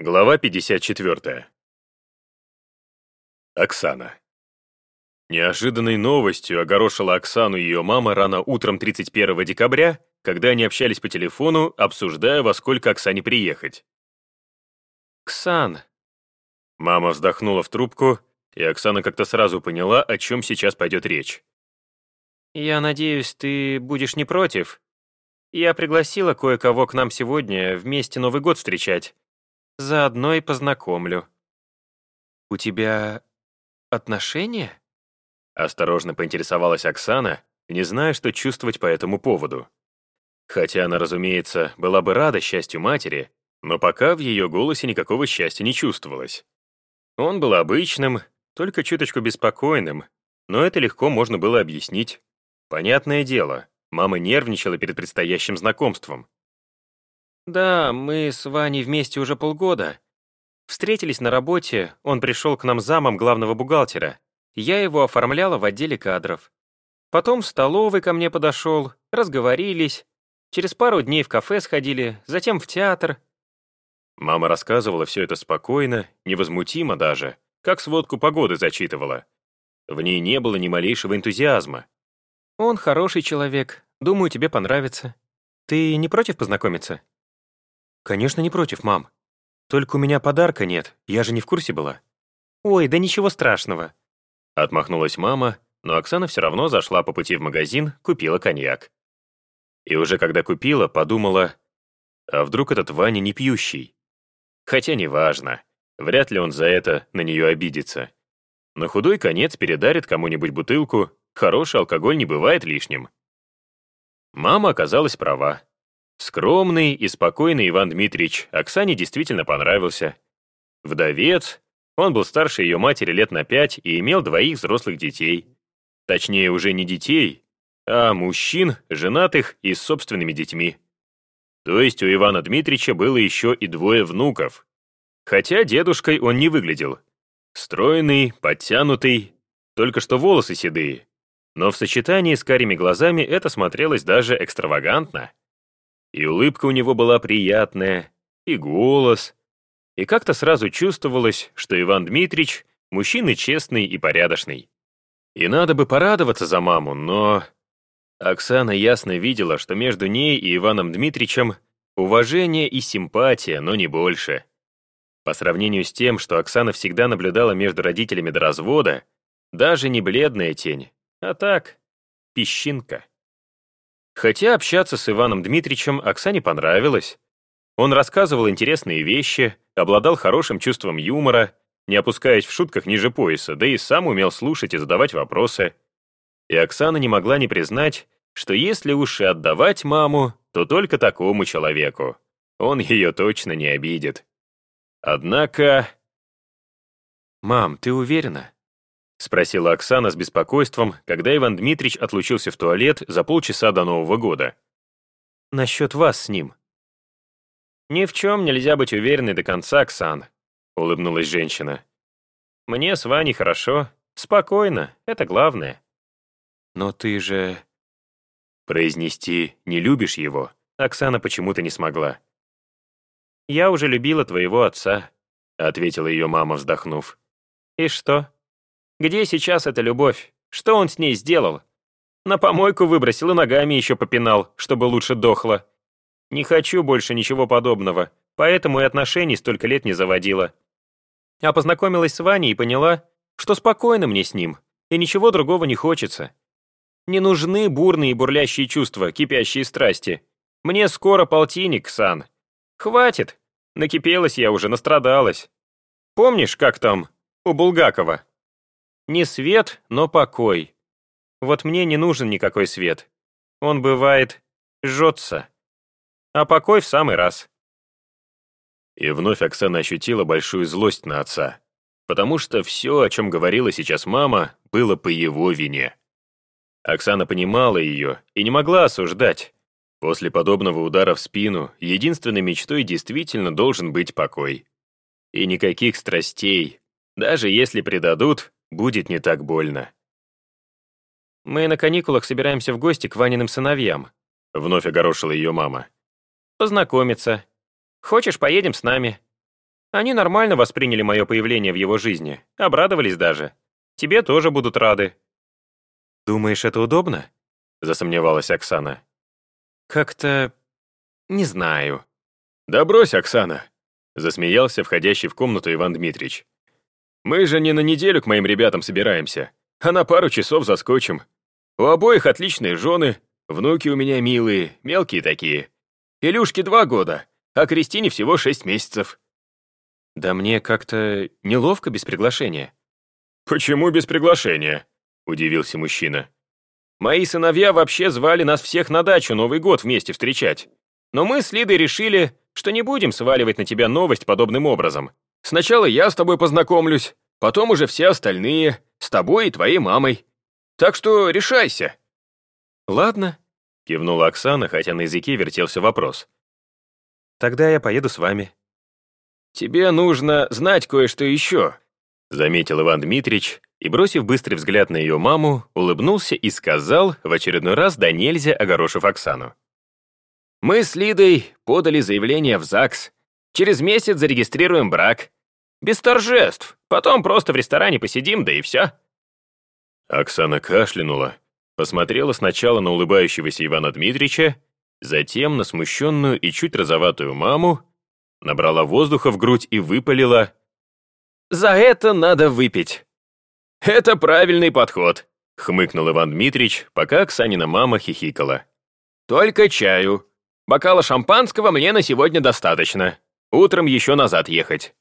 Глава 54. Оксана. Неожиданной новостью огорошила Оксану ее мама рано утром 31 декабря, когда они общались по телефону, обсуждая, во сколько Оксане приехать. «Ксан!» Мама вздохнула в трубку, и Оксана как-то сразу поняла, о чем сейчас пойдет речь. «Я надеюсь, ты будешь не против? Я пригласила кое-кого к нам сегодня вместе Новый год встречать. Заодно и познакомлю. У тебя отношения? Осторожно поинтересовалась Оксана, не зная, что чувствовать по этому поводу. Хотя она, разумеется, была бы рада счастью матери, но пока в ее голосе никакого счастья не чувствовалось. Он был обычным, только чуточку беспокойным, но это легко можно было объяснить. Понятное дело, мама нервничала перед предстоящим знакомством. Да, мы с Ваней вместе уже полгода. Встретились на работе, он пришел к нам замом главного бухгалтера. Я его оформляла в отделе кадров. Потом в столовой ко мне подошел, разговорились. Через пару дней в кафе сходили, затем в театр. Мама рассказывала все это спокойно, невозмутимо даже, как сводку погоды зачитывала. В ней не было ни малейшего энтузиазма. Он хороший человек, думаю, тебе понравится. Ты не против познакомиться? «Конечно, не против, мам. Только у меня подарка нет, я же не в курсе была». «Ой, да ничего страшного». Отмахнулась мама, но Оксана все равно зашла по пути в магазин, купила коньяк. И уже когда купила, подумала, а вдруг этот Ваня не пьющий? Хотя неважно, вряд ли он за это на нее обидится. На худой конец передарит кому-нибудь бутылку, хороший алкоголь не бывает лишним. Мама оказалась права. Скромный и спокойный Иван Дмитриевич Оксане действительно понравился. Вдовец, он был старше ее матери лет на пять и имел двоих взрослых детей. Точнее, уже не детей, а мужчин, женатых и с собственными детьми. То есть у Ивана Дмитриевича было еще и двое внуков. Хотя дедушкой он не выглядел. Стройный, подтянутый, только что волосы седые. Но в сочетании с карими глазами это смотрелось даже экстравагантно. И улыбка у него была приятная, и голос. И как-то сразу чувствовалось, что Иван Дмитрич мужчина честный и порядочный. И надо бы порадоваться за маму, но... Оксана ясно видела, что между ней и Иваном Дмитричем уважение и симпатия, но не больше. По сравнению с тем, что Оксана всегда наблюдала между родителями до развода, даже не бледная тень, а так, песчинка. Хотя общаться с Иваном Дмитричем Оксане понравилось. Он рассказывал интересные вещи, обладал хорошим чувством юмора, не опускаясь в шутках ниже пояса, да и сам умел слушать и задавать вопросы. И Оксана не могла не признать, что если уж и отдавать маму, то только такому человеку. Он ее точно не обидит. Однако... «Мам, ты уверена?» — спросила Оксана с беспокойством, когда Иван Дмитрич отлучился в туалет за полчаса до Нового года. «Насчет вас с ним». «Ни в чем нельзя быть уверенной до конца, Оксан», — улыбнулась женщина. «Мне с Ваней хорошо, спокойно, это главное». «Но ты же...» Произнести «не любишь его» Оксана почему-то не смогла. «Я уже любила твоего отца», — ответила ее мама, вздохнув. «И что?» Где сейчас эта любовь? Что он с ней сделал? На помойку выбросил и ногами еще попинал, чтобы лучше дохло. Не хочу больше ничего подобного, поэтому и отношений столько лет не заводила. А познакомилась с Ваней и поняла, что спокойно мне с ним, и ничего другого не хочется. Не нужны бурные и бурлящие чувства, кипящие страсти. Мне скоро полтинник, Сан. Хватит. Накипелась я уже, настрадалась. Помнишь, как там у Булгакова? Не свет, но покой. Вот мне не нужен никакой свет. Он бывает жжется. А покой в самый раз. И вновь Оксана ощутила большую злость на отца, потому что все, о чем говорила сейчас мама, было по его вине. Оксана понимала ее и не могла осуждать. После подобного удара в спину единственной мечтой действительно должен быть покой. И никаких страстей. Даже если предадут, будет не так больно. «Мы на каникулах собираемся в гости к Ваниным сыновьям», — вновь огорошила ее мама. «Познакомиться. Хочешь, поедем с нами?» Они нормально восприняли мое появление в его жизни, обрадовались даже. Тебе тоже будут рады». «Думаешь, это удобно?» — засомневалась Оксана. «Как-то... не знаю». «Да брось, Оксана!» — засмеялся входящий в комнату Иван Дмитрич. «Мы же не на неделю к моим ребятам собираемся, а на пару часов заскочим. У обоих отличные жены, внуки у меня милые, мелкие такие. Илюшке два года, а Кристине всего шесть месяцев». «Да мне как-то неловко без приглашения». «Почему без приглашения?» — удивился мужчина. «Мои сыновья вообще звали нас всех на дачу Новый год вместе встречать. Но мы с Лидой решили, что не будем сваливать на тебя новость подобным образом. Сначала я с тобой познакомлюсь, потом уже все остальные, с тобой и твоей мамой. Так что решайся». «Ладно», — кивнула Оксана, хотя на языке вертелся вопрос. «Тогда я поеду с вами». «Тебе нужно знать кое-что еще», — заметил Иван Дмитрич, и, бросив быстрый взгляд на ее маму, улыбнулся и сказал, в очередной раз да нельзя огорошив Оксану. Мы с Лидой подали заявление в ЗАГС. Через месяц зарегистрируем брак. Без торжеств. Потом просто в ресторане посидим, да и все». Оксана кашлянула, посмотрела сначала на улыбающегося Ивана Дмитрича, затем на смущенную и чуть розоватую маму, набрала воздуха в грудь и выпалила. «За это надо выпить». «Это правильный подход», — хмыкнул Иван Дмитрич, пока Оксанина мама хихикала. «Только чаю. Бокала шампанского мне на сегодня достаточно. Утром еще назад ехать.